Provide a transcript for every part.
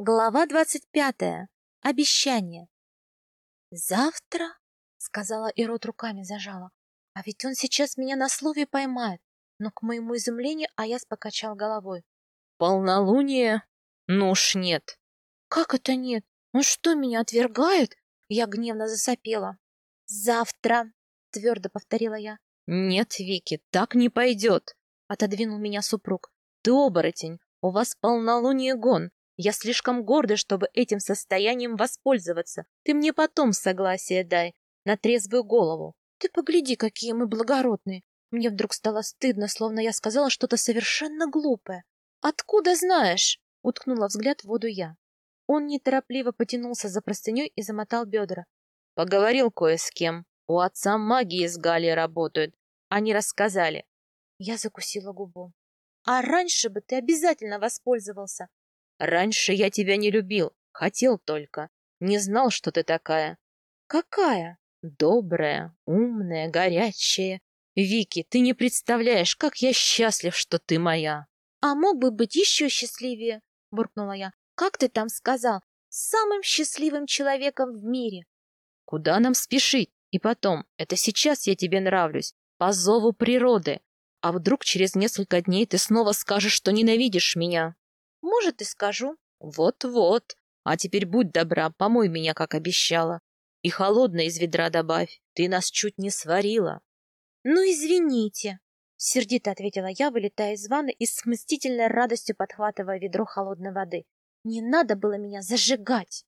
Глава двадцать пятая. Обещание. «Завтра?» — сказала и рот руками зажала. «А ведь он сейчас меня на слове поймает». Но, к моему изумлению, Аяс покачал головой. «Полнолуние? Ну уж нет». «Как это нет? Он что, меня отвергает?» Я гневно засопела. «Завтра!» — твердо повторила я. «Нет, Вики, так не пойдет!» — отодвинул меня супруг. «Ты оборотень, у вас полнолуние гон, я слишком горда, чтобы этим состоянием воспользоваться. Ты мне потом согласие дай, на трезвую голову. Ты погляди, какие мы благородные. Мне вдруг стало стыдно, словно я сказала что-то совершенно глупое. Откуда знаешь? Уткнула взгляд в воду я. Он неторопливо потянулся за простыней и замотал бедра. Поговорил кое с кем. У отца магии с Галией работают. Они рассказали. Я закусила губу. А раньше бы ты обязательно воспользовался. Раньше я тебя не любил, хотел только. Не знал, что ты такая. Какая? Добрая, умная, горячая. Вики, ты не представляешь, как я счастлив, что ты моя. А мог бы быть еще счастливее, буркнула я. Как ты там сказал? Самым счастливым человеком в мире. Куда нам спешить? И потом, это сейчас я тебе нравлюсь, по зову природы. А вдруг через несколько дней ты снова скажешь, что ненавидишь меня? Может, и скажу. Вот-вот. А теперь будь добра, помой меня, как обещала. И холодно из ведра добавь. Ты нас чуть не сварила. Ну, извините. Сердито ответила я, вылетая из ванны и с мстительной радостью подхватывая ведро холодной воды. Не надо было меня зажигать.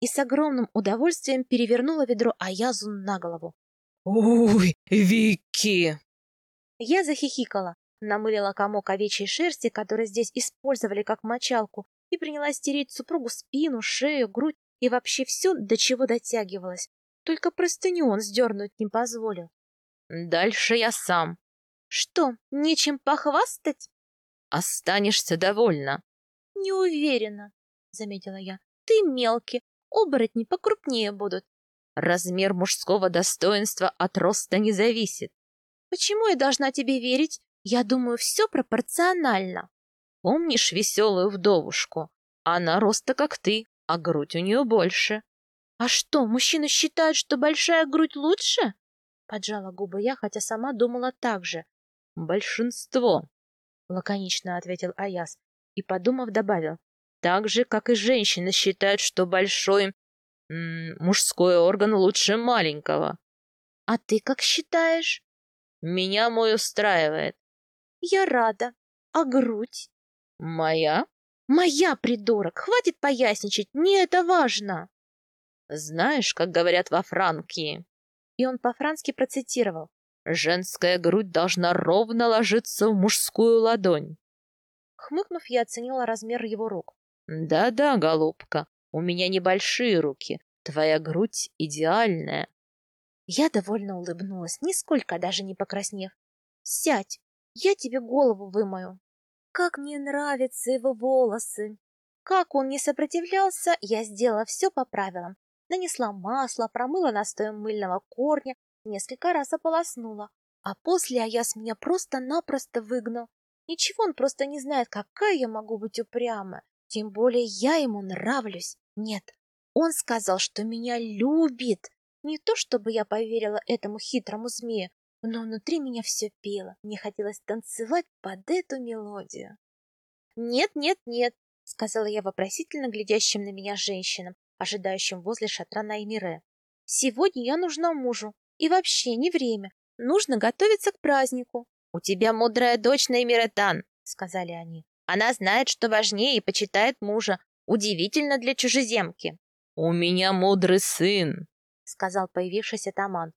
И с огромным удовольствием перевернула ведро Аязу на голову. «Ой, Вики!» Я захихикала, намылила комок овечьей шерсти, который здесь использовали как мочалку, и принялась стереть супругу спину, шею, грудь и вообще все, до чего дотягивалась. Только простыню он сдернуть не позволил. Дальше я сам. Что, нечем похвастать? Останешься довольна. Не уверена, заметила я. Ты мелкий, оборотни покрупнее будут. Размер мужского достоинства от роста не зависит. Почему я должна тебе верить? Я думаю, все пропорционально. Помнишь веселую вдовушку? Она роста как ты, а грудь у нее больше. А что, мужчины считают, что большая грудь лучше? Поджала губы я, хотя сама думала так же. Большинство, лаконично ответил Аяс и, подумав, добавил. Так же, как и женщины считают, что большой м мужской орган лучше маленького. А ты как считаешь? Меня мой устраивает. Я рада. А грудь? Моя? Моя, придурок. Хватит поясничать. Мне это важно. Знаешь, как говорят во Франкии? И он по-франски процитировал. Женская грудь должна ровно ложиться в мужскую ладонь. Хмыкнув, я оценила размер его рук. Да-да, голубка, у меня небольшие руки. Твоя грудь идеальная. Я довольно улыбнулась, нисколько даже не покраснев. Сядь, я тебе голову вымою. Как мне нравятся его волосы. Как он не сопротивлялся, я сделала все по правилам. Нанесла масло, промыла настоем мыльного корня, несколько раз ополоснула. А после Аяс меня просто-напросто выгнал. Ничего, он просто не знает, какая я могу быть упрямая. Тем более я ему нравлюсь. Нет, он сказал, что меня любит. Не то, чтобы я поверила этому хитрому змею, но внутри меня все пело, мне хотелось танцевать под эту мелодию. «Нет, нет, нет», — сказала я вопросительно глядящим на меня женщинам, ожидающим возле шатра Наймире. «Сегодня я нужна мужу, и вообще не время, нужно готовиться к празднику». «У тебя мудрая дочь Наймиретан», — сказали они. «Она знает, что важнее, и почитает мужа. Удивительно для чужеземки». «У меня мудрый сын», — сказал появившийся Таман.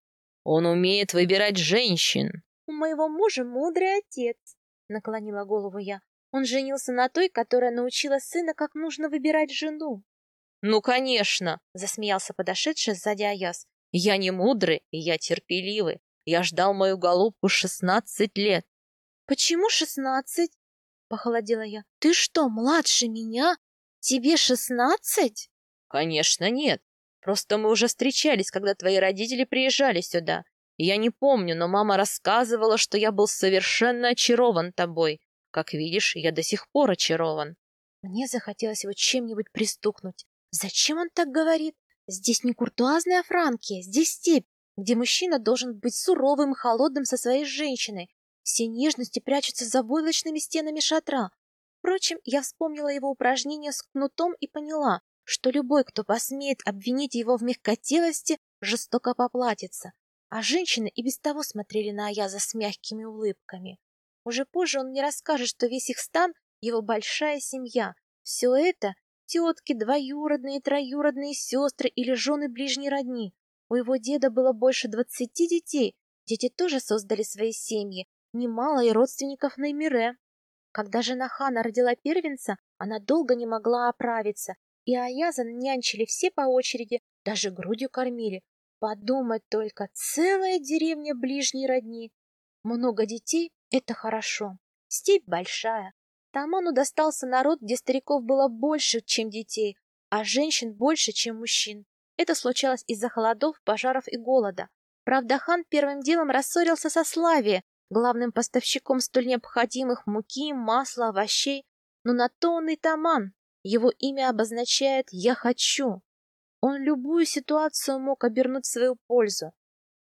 Он умеет выбирать женщин. У моего мужа мудрый отец, наклонила голову я. Он женился на той, которая научила сына, как нужно выбирать жену. Ну, конечно, засмеялся подошедший сзади Аяс. Я не мудрый, и я терпеливый. Я ждал мою голубку шестнадцать лет. Почему шестнадцать? Похолодела я. Ты что, младше меня? Тебе шестнадцать? Конечно, нет. Просто мы уже встречались, когда твои родители приезжали сюда. Я не помню, но мама рассказывала, что я был совершенно очарован тобой. Как видишь, я до сих пор очарован. Мне захотелось его чем-нибудь пристукнуть. Зачем он так говорит? Здесь не куртуазная Франкия, здесь степь, где мужчина должен быть суровым и холодным со своей женщиной. Все нежности прячутся за войлочными стенами шатра. Впрочем, я вспомнила его упражнение с кнутом и поняла, что любой, кто посмеет обвинить его в мягкотелости, жестоко поплатится. А женщины и без того смотрели на Аяза с мягкими улыбками. Уже позже он мне расскажет, что весь их стан — его большая семья. Все это — тетки, двоюродные, троюродные сестры или жены ближней родни. У его деда было больше двадцати детей. Дети тоже создали свои семьи. Немало и родственников на Эмире. Когда жена хана родила первенца, она долго не могла оправиться, и Аяза нянчили все по очереди, даже грудью кормили. Подумать только, целая деревня ближней родни. Много детей — это хорошо. Степь большая. Таману достался народ, где стариков было больше, чем детей, а женщин больше, чем мужчин. Это случалось из-за холодов, пожаров и голода. Правда, хан первым делом рассорился со Славией, главным поставщиком столь необходимых муки, масла, овощей. Но на то он и таман. Его имя обозначает «я хочу». Он любую ситуацию мог обернуть в свою пользу.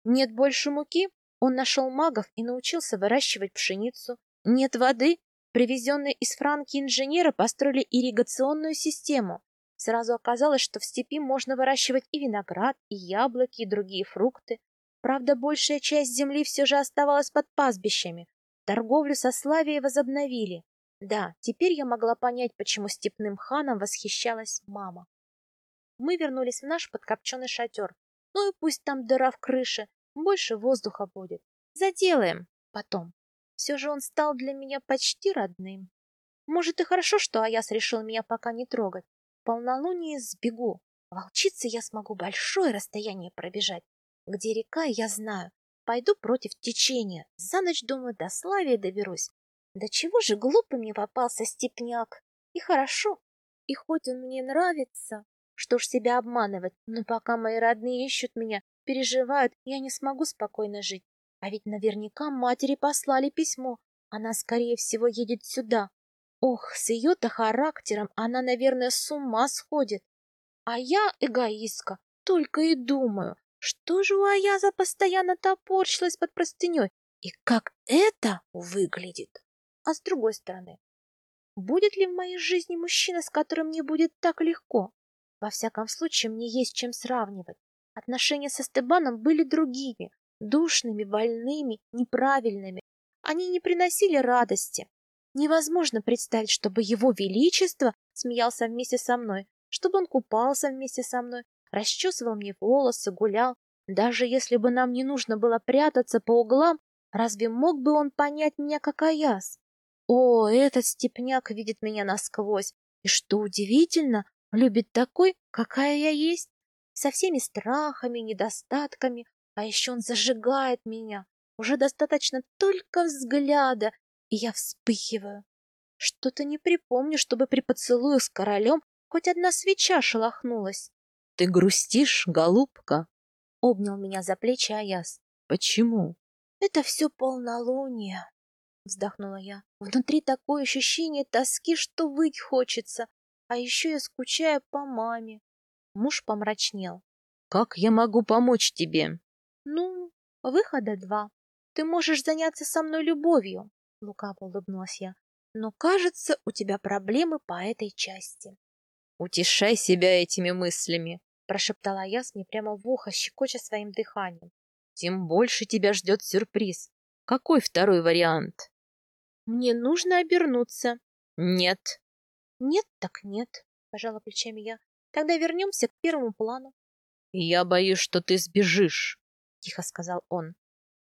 Нет больше муки, он нашел магов и научился выращивать пшеницу. Нет воды, привезенные из Франки инженеры построили ирригационную систему. Сразу оказалось, что в степи можно выращивать и виноград, и яблоки, и другие фрукты. Правда, большая часть земли все же оставалась под пастбищами. Торговлю со Славией возобновили. Да, теперь я могла понять, почему степным ханом восхищалась мама. Мы вернулись в наш подкопченный шатер. Ну и пусть там дыра в крыше, больше воздуха будет. Заделаем потом. Все же он стал для меня почти родным. Может, и хорошо, что Аяс решил меня пока не трогать полнолуние сбегу. Волчице я смогу большое расстояние пробежать. Где река, я знаю. Пойду против течения. За ночь, думаю, до Славии доберусь. Да чего же глупый мне попался степняк. И хорошо. И хоть он мне нравится, что ж себя обманывать, но пока мои родные ищут меня, переживают, я не смогу спокойно жить. А ведь наверняка матери послали письмо. Она, скорее всего, едет сюда. Ох, с ее-то характером она, наверное, с ума сходит. А я, эгоистка, только и думаю, что же у Аяза постоянно топорщилась под простыней, и как это выглядит. А с другой стороны, будет ли в моей жизни мужчина, с которым мне будет так легко? Во всяком случае, мне есть чем сравнивать. Отношения со Стебаном были другими, душными, больными, неправильными. Они не приносили радости. Невозможно представить, чтобы его величество смеялся вместе со мной, чтобы он купался вместе со мной, расчесывал мне волосы, гулял. Даже если бы нам не нужно было прятаться по углам, разве мог бы он понять меня как Аяс? О, этот степняк видит меня насквозь, и, что удивительно, любит такой, какая я есть, со всеми страхами, недостатками, а еще он зажигает меня. Уже достаточно только взгляда, и я вспыхиваю. Что-то не припомню, чтобы при поцелую с королем хоть одна свеча шелохнулась. — Ты грустишь, голубка? — обнял меня за плечи Аяс. — Почему? — Это все полнолуние, — вздохнула я. Внутри такое ощущение тоски, что выть хочется. А еще я скучаю по маме. Муж помрачнел. — Как я могу помочь тебе? — Ну, выхода два. Ты можешь заняться со мной любовью. — лукаво улыбнулась я. «Но, кажется, у тебя проблемы по этой части». «Утешай себя этими мыслями», — прошептала я мне прямо в ухо, щекоча своим дыханием. «Тем больше тебя ждет сюрприз. Какой второй вариант?» «Мне нужно обернуться». «Нет». «Нет, так нет», — пожала плечами я. «Тогда вернемся к первому плану». «Я боюсь, что ты сбежишь», — тихо сказал он.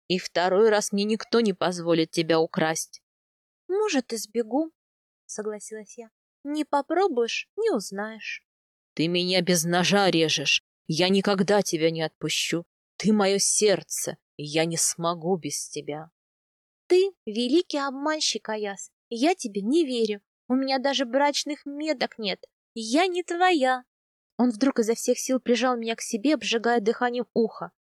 И второй раз мне никто не позволит тебя украсть. — Может, и сбегу, — согласилась я. — Не попробуешь, не узнаешь. — Ты меня без ножа режешь. Я никогда тебя не отпущу. Ты мое сердце, и я не смогу без тебя. — Ты великий обманщик, Аяс. Я тебе не верю. У меня даже брачных меток нет. Я не твоя. Он вдруг изо всех сил прижал меня к себе, обжигая дыханием уха.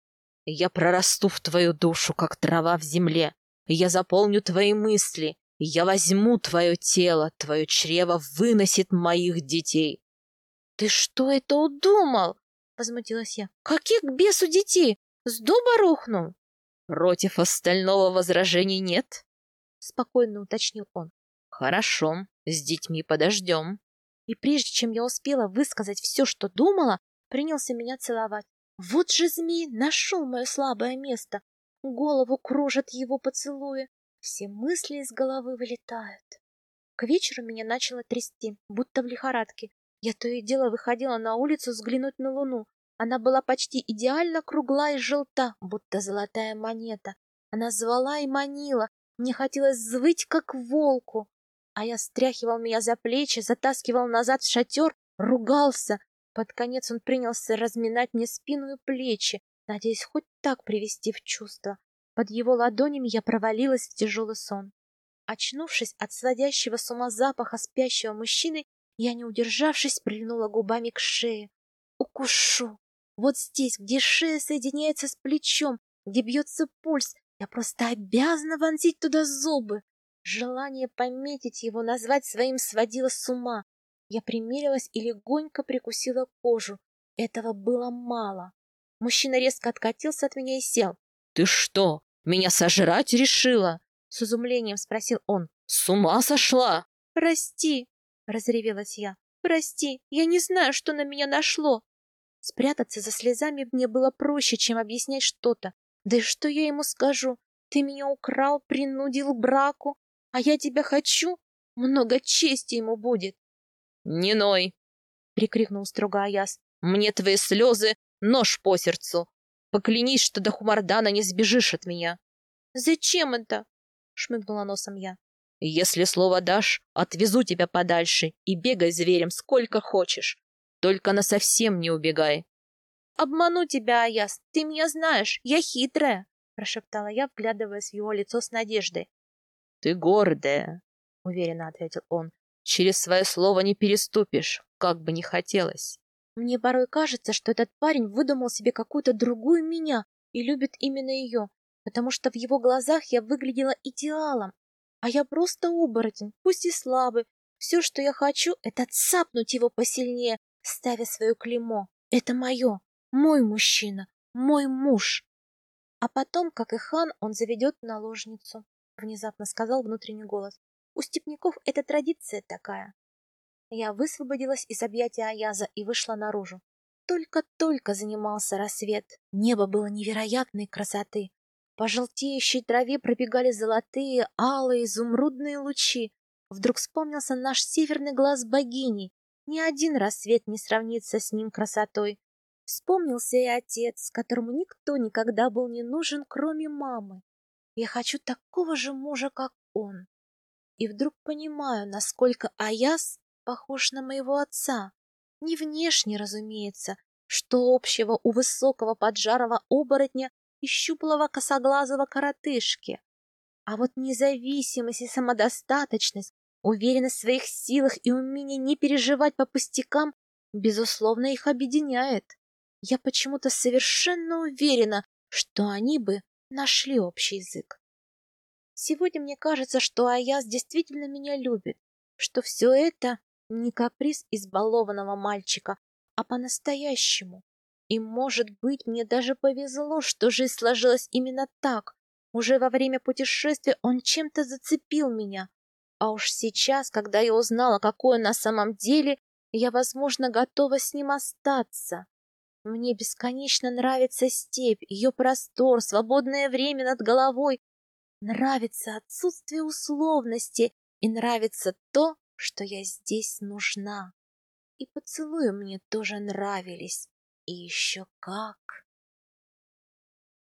Я прорасту в твою душу, как трава в земле. Я заполню твои мысли. Я возьму твое тело, твое чрево выносит моих детей. Ты что это удумал? Возмутилась я. Каких бесу детей? С дуба рухнул? Против остального возражений нет? Спокойно уточнил он. Хорошо, с детьми подождем. И прежде чем я успела высказать все, что думала, принялся меня целовать. Вот же змей нашел мое слабое место. Голову кружат его поцелуи. Все мысли из головы вылетают. К вечеру меня начало трясти, будто в лихорадке. Я то и дело выходила на улицу взглянуть на луну. Она была почти идеально кругла и желта, будто золотая монета. Она звала и манила. Мне хотелось звыть, как волку. А я стряхивал меня за плечи, затаскивал назад в шатер, ругался. Под конец он принялся разминать мне спину и плечи, надеясь хоть так привести в чувство. Под его ладонями я провалилась в тяжелый сон. Очнувшись от сводящего с ума запаха спящего мужчины, я, не удержавшись, прильнула губами к шее. Укушу. Вот здесь, где шея соединяется с плечом, где бьется пульс, я просто обязана вонзить туда зубы. Желание пометить его, назвать своим сводило с ума. Я примерилась и легонько прикусила кожу. Этого было мало. Мужчина резко откатился от меня и сел. — Ты что, меня сожрать решила? — с изумлением спросил он. — С ума сошла? — Прости, — разревелась я. — Прости, я не знаю, что на меня нашло. Спрятаться за слезами мне было проще, чем объяснять что-то. Да и что я ему скажу? Ты меня украл, принудил к браку, а я тебя хочу? Много чести ему будет. — Не ной! — прикрикнул строго Аяс. — Мне твои слезы — нож по сердцу. Поклянись, что до Хумардана не сбежишь от меня. — Зачем это? — шмыгнула носом я. Если слово дашь, отвезу тебя подальше и бегай зверем сколько хочешь. Только на совсем не убегай. Обману тебя, Аяс, ты меня знаешь, я хитрая, прошептала я, вглядываясь в его лицо с надеждой. Ты гордая, уверенно ответил он. Через свое слово не переступишь, как бы ни хотелось. Мне порой кажется, что этот парень выдумал себе какую-то другую меня и любит именно ее, потому что в его глазах я выглядела идеалом, а я просто оборотень, пусть и слабый. Все, что я хочу, это цапнуть его посильнее, ставя свое клеймо. Это мое, мой мужчина, мой муж. А потом, как и хан, он заведет наложницу, внезапно сказал внутренний голос. У степняков это традиция такая. Я высвободилась из объятия Аяза и вышла наружу. Только-только занимался рассвет. Небо было невероятной красоты. По желтеющей траве пробегали золотые, алые, изумрудные лучи. Вдруг вспомнился наш северный глаз богини. Ни один рассвет не сравнится с ним красотой. Вспомнился и отец, которому никто никогда был не нужен, кроме мамы. Я хочу такого же мужа, как он. И вдруг понимаю, насколько Аяс похож на моего отца. Не внешне, разумеется, что общего у высокого поджарого оборотня и щуплого косоглазого коротышки. А вот независимость и самодостаточность, уверенность в своих силах и умение не переживать по пустякам, безусловно, их объединяет. Я почему-то совершенно уверена, что они бы нашли общий язык. Сегодня мне кажется, что Аяс действительно меня любит, что все это не каприз избалованного мальчика, а по-настоящему. И, может быть, мне даже повезло, что жизнь сложилась именно так. Уже во время путешествия он чем-то зацепил меня. А уж сейчас, когда я узнала, какой он на самом деле, я, возможно, готова с ним остаться. Мне бесконечно нравится степь, ее простор, свободное время над головой. Нравится отсутствие условности и нравится то, что я здесь нужна. И поцелуи мне тоже нравились. И еще как!